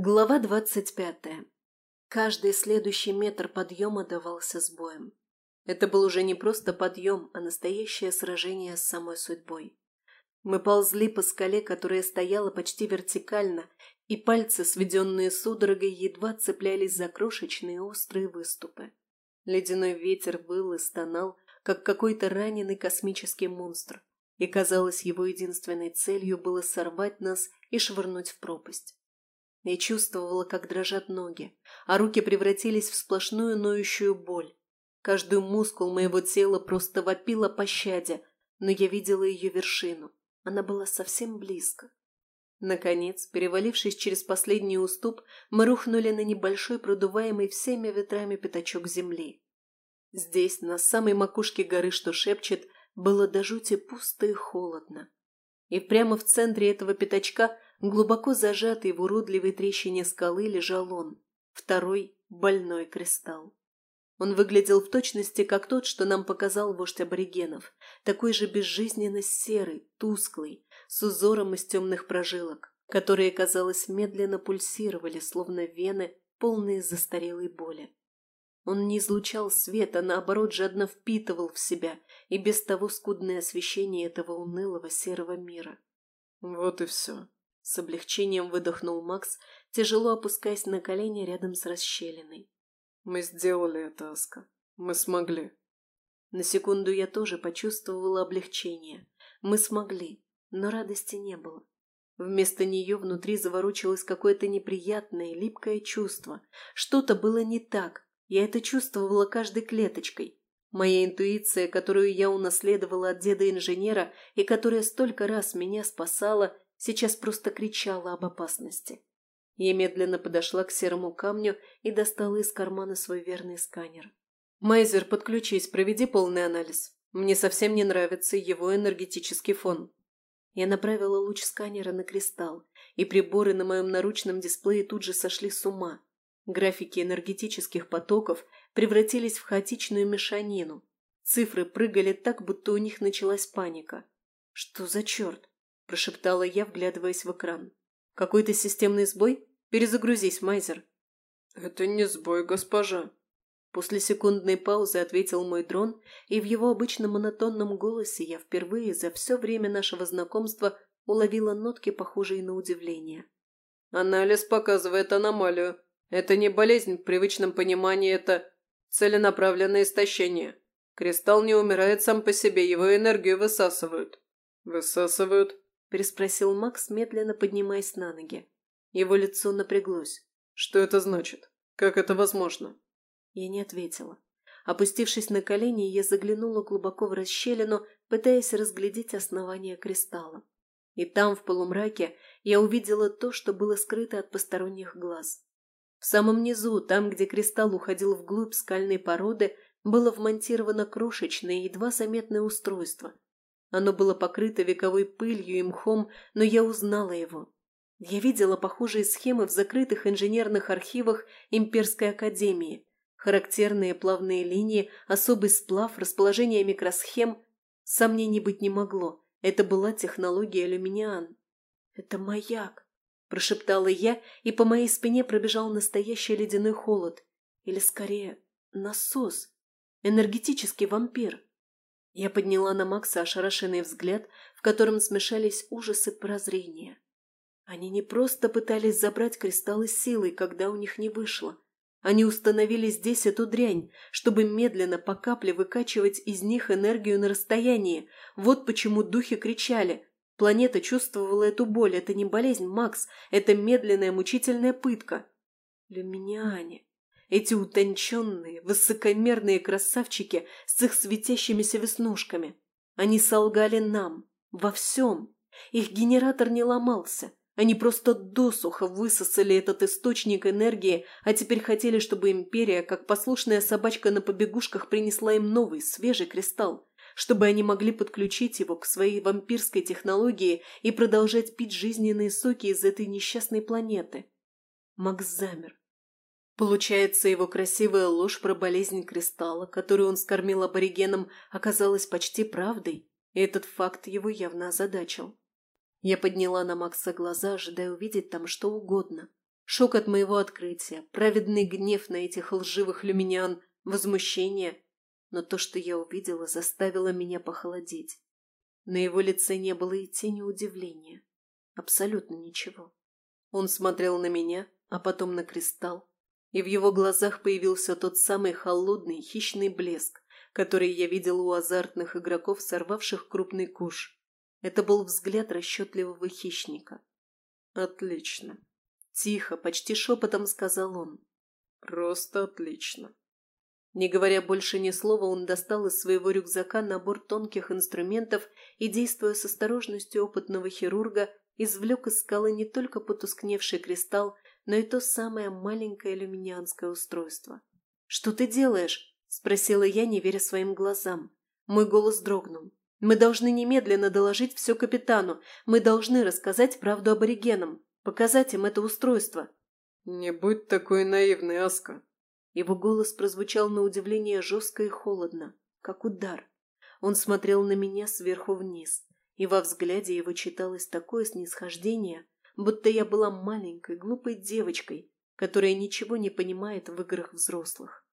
Глава двадцать пятая. Каждый следующий метр подъема давался с боем. Это был уже не просто подъем, а настоящее сражение с самой судьбой. Мы ползли по скале, которая стояла почти вертикально, и пальцы, сведенные судорогой, едва цеплялись за крошечные острые выступы. Ледяной ветер выл и стонал, как какой-то раненый космический монстр, и, казалось, его единственной целью было сорвать нас и швырнуть в пропасть. Я чувствовала, как дрожат ноги, а руки превратились в сплошную ноющую боль. Каждый мускул моего тела просто вопил о пощаде, но я видела ее вершину. Она была совсем близко. Наконец, перевалившись через последний уступ, мы рухнули на небольшой продуваемый всеми ветрами пятачок земли. Здесь, на самой макушке горы, что шепчет, было до жути пусто и холодно. И прямо в центре этого пятачка Глубоко зажатый в уродливой трещине скалы лежал он, второй больной кристалл. Он выглядел в точности, как тот, что нам показал вождь аборигенов, такой же безжизненно серый, тусклый, с узором из темных прожилок, которые, казалось, медленно пульсировали, словно вены, полные застарелой боли. Он не излучал свет, а наоборот жадно впитывал в себя и без того скудное освещение этого унылого серого мира. Вот и все. С облегчением выдохнул Макс, тяжело опускаясь на колени рядом с расщелиной. «Мы сделали это, Аска. Мы смогли». На секунду я тоже почувствовала облегчение. Мы смогли, но радости не было. Вместо нее внутри заворочилось какое-то неприятное, липкое чувство. Что-то было не так. Я это чувствовала каждой клеточкой. Моя интуиция, которую я унаследовала от деда-инженера и которая столько раз меня спасала, сейчас просто кричала об опасности. Я медленно подошла к серому камню и достала из кармана свой верный сканер. «Майзер, подключись, проведи полный анализ. Мне совсем не нравится его энергетический фон». Я направила луч сканера на кристалл, и приборы на моем наручном дисплее тут же сошли с ума. Графики энергетических потоков превратились в хаотичную мешанину. Цифры прыгали так, будто у них началась паника. Что за черт? Прошептала я, вглядываясь в экран. «Какой-то системный сбой? Перезагрузись, Майзер». «Это не сбой, госпожа». После секундной паузы ответил мой дрон, и в его обычном монотонном голосе я впервые за все время нашего знакомства уловила нотки, похожие на удивление. «Анализ показывает аномалию. Это не болезнь в привычном понимании, это целенаправленное истощение. Кристалл не умирает сам по себе, его энергию высасывают». «Высасывают?» – переспросил Макс, медленно поднимаясь на ноги. Его лицо напряглось. «Что это значит? Как это возможно?» Я не ответила. Опустившись на колени, я заглянула глубоко в расщелину, пытаясь разглядеть основание кристалла. И там, в полумраке, я увидела то, что было скрыто от посторонних глаз. В самом низу, там, где кристалл уходил вглубь скальной породы, было вмонтировано крошечное, едва заметное устройство – оно было покрыто вековой пылью и мхом, но я узнала его. Я видела похожие схемы в закрытых инженерных архивах Имперской Академии. Характерные плавные линии, особый сплав, расположение микросхем. Сомнений быть не могло. Это была технология люминиан. «Это маяк», – прошептала я, и по моей спине пробежал настоящий ледяной холод. Или, скорее, насос. Энергетический вампир. Я подняла на Макса ошарашенный взгляд, в котором смешались ужасы прозрения. Они не просто пытались забрать кристаллы силой, когда у них не вышло. Они установили здесь эту дрянь, чтобы медленно по капле выкачивать из них энергию на расстоянии. Вот почему духи кричали. Планета чувствовала эту боль. Это не болезнь, Макс. Это медленная мучительная пытка. Люминиане. Эти утонченные, высокомерные красавчики с их светящимися веснушками. Они солгали нам. Во всем. Их генератор не ломался. Они просто досуха высосали этот источник энергии, а теперь хотели, чтобы Империя, как послушная собачка на побегушках, принесла им новый, свежий кристалл, чтобы они могли подключить его к своей вампирской технологии и продолжать пить жизненные соки из этой несчастной планеты. Макс замер, Получается, его красивая ложь про болезнь кристалла, которую он скормил аборигенам, оказалась почти правдой, и этот факт его явно озадачил. Я подняла на Макса глаза, ожидая увидеть там что угодно. Шок от моего открытия, праведный гнев на этих лживых люминян, возмущение. Но то, что я увидела, заставило меня похолодеть. На его лице не было и тени удивления. Абсолютно ничего. Он смотрел на меня, а потом на кристалл, и в его глазах появился тот самый холодный, хищный блеск, который я видел у азартных игроков, сорвавших крупный куш. Это был взгляд расчетливого хищника. «Отлично», Тихо, почти шепотом сказал он. «Просто отлично». Не говоря больше ни слова, он достал из своего рюкзака набор тонких инструментов и, действуя с осторожностью опытного хирурга, извлек из скалы не только потускневший кристалл, но и то самое маленькое люминианское устройство. «Что ты делаешь?» – спросила я, не веря своим глазам. Мой голос дрогнул. «Мы должны немедленно доложить все капитану. Мы должны рассказать правду аборигенам. Показать им это устройство. «Не будь такой наивной, Аска!» Его голос прозвучал на удивление жестко и холодно, как удар. Он смотрел на меня сверху вниз, и во взгляде его читалось такое снисхождение, будто я была маленькой, глупой девочкой, которая ничего не понимает в играх взрослых.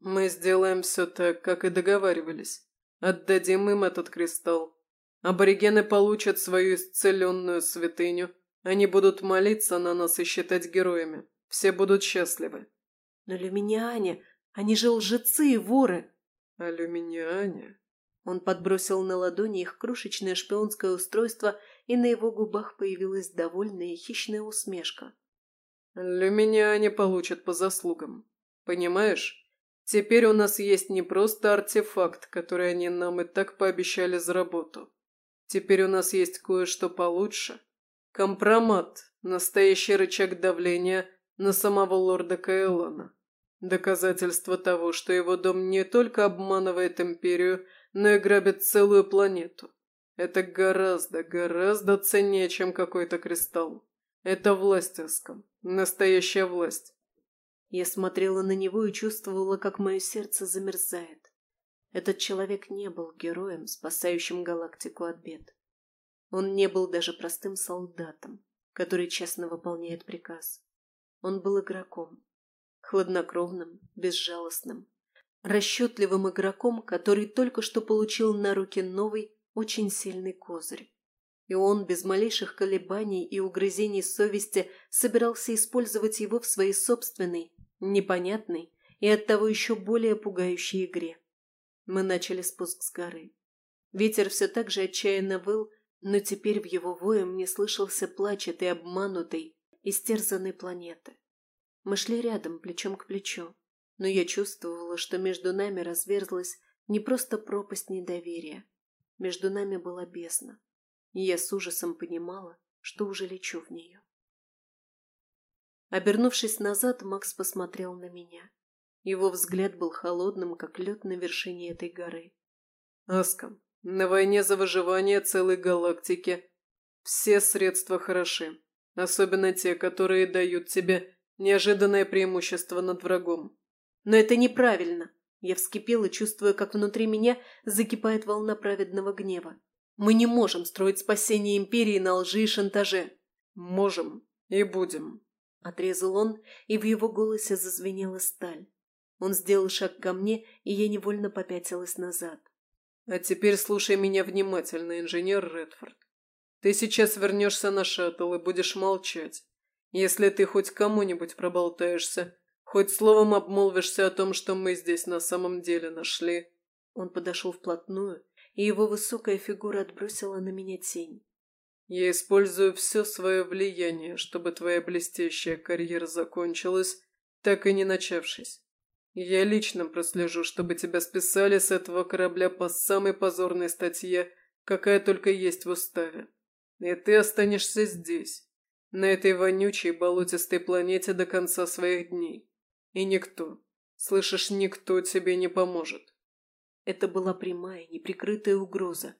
«Мы сделаем все так, как и договаривались. Отдадим им этот кристалл. Аборигены получат свою исцеленную святыню, они будут молиться на нас и считать героями. Все будут счастливы. Но люминиане, они же лжецы и воры. А. Он подбросил на ладони их крошечное шпионское устройство, и на его губах появилась довольная хищная усмешка. «Люминиане получат по заслугам. Понимаешь? Теперь у нас есть не просто артефакт, который они нам и так пообещали за работу. Теперь у нас есть кое-что получше, Компромат – настоящий рычаг давления на самого лорда Каэлона. Доказательство того, что его дом не только обманывает империю, но и грабит целую планету. Это гораздо, гораздо ценнее, чем какой-то кристалл. Это власть, Аском. Настоящая власть. Я смотрела на него и чувствовала, как мое сердце замерзает. Этот человек не был героем, спасающим галактику от бед. Он не был даже простым солдатом, который честно выполняет приказ. Он был игроком. Хладнокровным, безжалостным. Расчетливым игроком, который только что получил на руки новый, очень сильный козырь. И он без малейших колебаний и угрызений совести собирался использовать его в своей собственной, непонятной и оттого еще более пугающей игре. Мы начали спуск с горы. Ветер все так же отчаянно выл, но теперь в его вое мне слышался плач этой обманутой, истерзанной планеты. Мы шли рядом, плечом к плечу, но я чувствовала, что между нами разверзлась не просто пропасть недоверия. Между нами была бездна, и я с ужасом понимала, что уже лечу в нее. Обернувшись назад, Макс посмотрел на меня. Его взгляд был холодным, как лед на вершине этой горы. «Аском, на войне за выживание целой галактики все средства хороши, особенно те, которые дают тебе неожиданное преимущество над врагом. Но это неправильно. Я вскипела, чувствуя, как внутри меня закипает волна праведного гнева. Мы не можем строить спасение империи на лжи и шантаже. Можем и будем. Отрезал он, и в его голосе зазвенела сталь. Он сделал шаг ко мне, и я невольно попятилась назад. А теперь слушай меня внимательно, инженер Редфорд. Ты сейчас вернешься на шаттл и будешь молчать. Если ты хоть кому-нибудь проболтаешься, хоть словом обмолвишься о том, что мы здесь на самом деле нашли. Он подошел вплотную, и его высокая фигура отбросила на меня тень. Я использую все свое влияние, чтобы твоя блестящая карьера закончилась, так и не начавшись. Я лично прослежу, чтобы тебя списали с этого корабля по самой позорной статье, какая только есть в уставе. И ты останешься здесь, на этой вонючей болотистой планете до конца своих дней. И никто, слышишь, никто тебе не поможет. Это была прямая, неприкрытая угроза.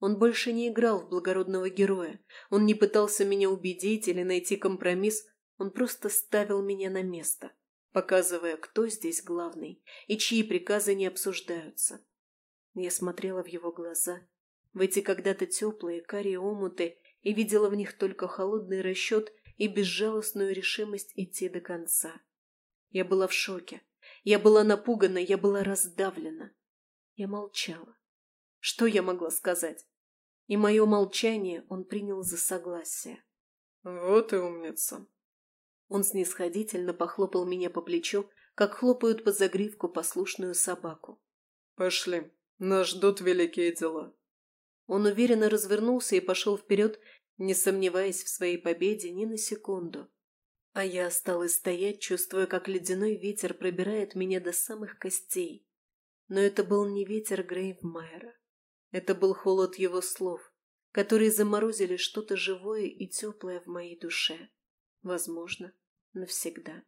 Он больше не играл в благородного героя. Он не пытался меня убедить или найти компромисс. Он просто ставил меня на место показывая, кто здесь главный и чьи приказы не обсуждаются. Я смотрела в его глаза, в эти когда-то теплые карие омуты, и видела в них только холодный расчет и безжалостную решимость идти до конца. Я была в шоке. Я была напугана, я была раздавлена. Я молчала. Что я могла сказать? И мое молчание он принял за согласие. «Вот и умница!» Он снисходительно похлопал меня по плечу, как хлопают по загривку послушную собаку. «Пошли, нас ждут великие дела». Он уверенно развернулся и пошел вперед, не сомневаясь в своей победе ни на секунду. А я осталась стоять, чувствуя, как ледяной ветер пробирает меня до самых костей. Но это был не ветер Грейвмайера. Это был холод его слов, которые заморозили что-то живое и теплое в моей душе. Возможно, навсегда.